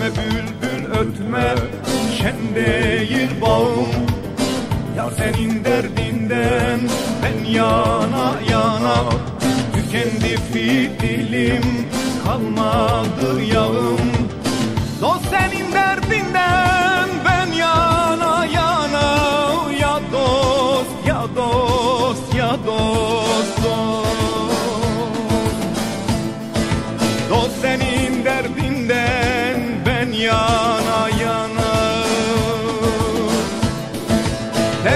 ötme bülbül ötme Şen değil bağım Ya senin derdinden ben yana yana Tükendi fitilim kalmadı yağım. Dost senin derdinden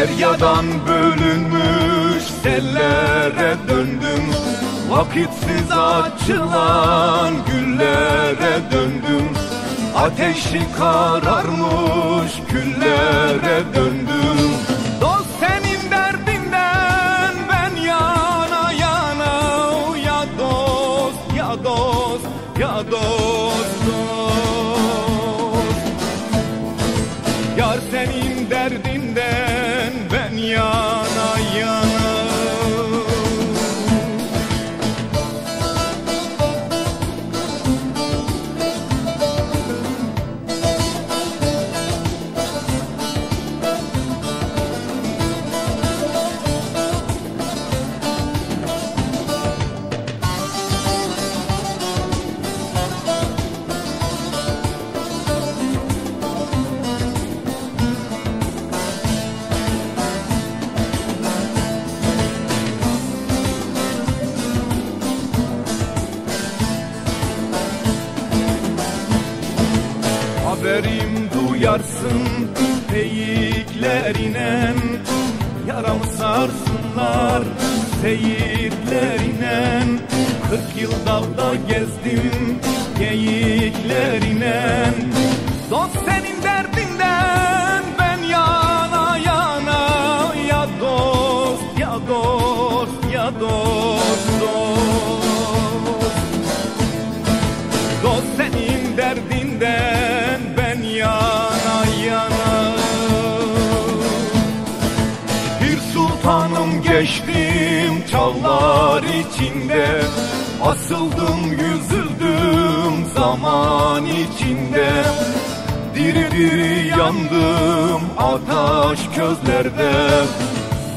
Deryadan bölünmüş sellere döndüm. Vakitsiz açılan güllere döndüm. Ateşi kararmış küllere döndüm. Dost senin derdinden ben yana yana. Ya dost ya dost ya dost Haberim duyarsın teyiklerinen Yaramı sarsınlar seyirlerinen Kırk yıl dalda gezdim geyiklerinen geçtim çağlar içinde Asıldım yüzüldüm zaman içinde. Diri diri yandım ateş közlerde.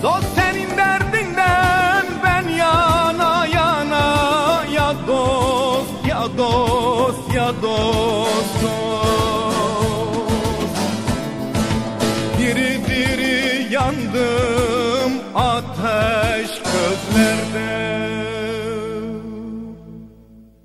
Dost senin derdinden ben yana yana Ya dost ya dost ya dost dost ateş közlerde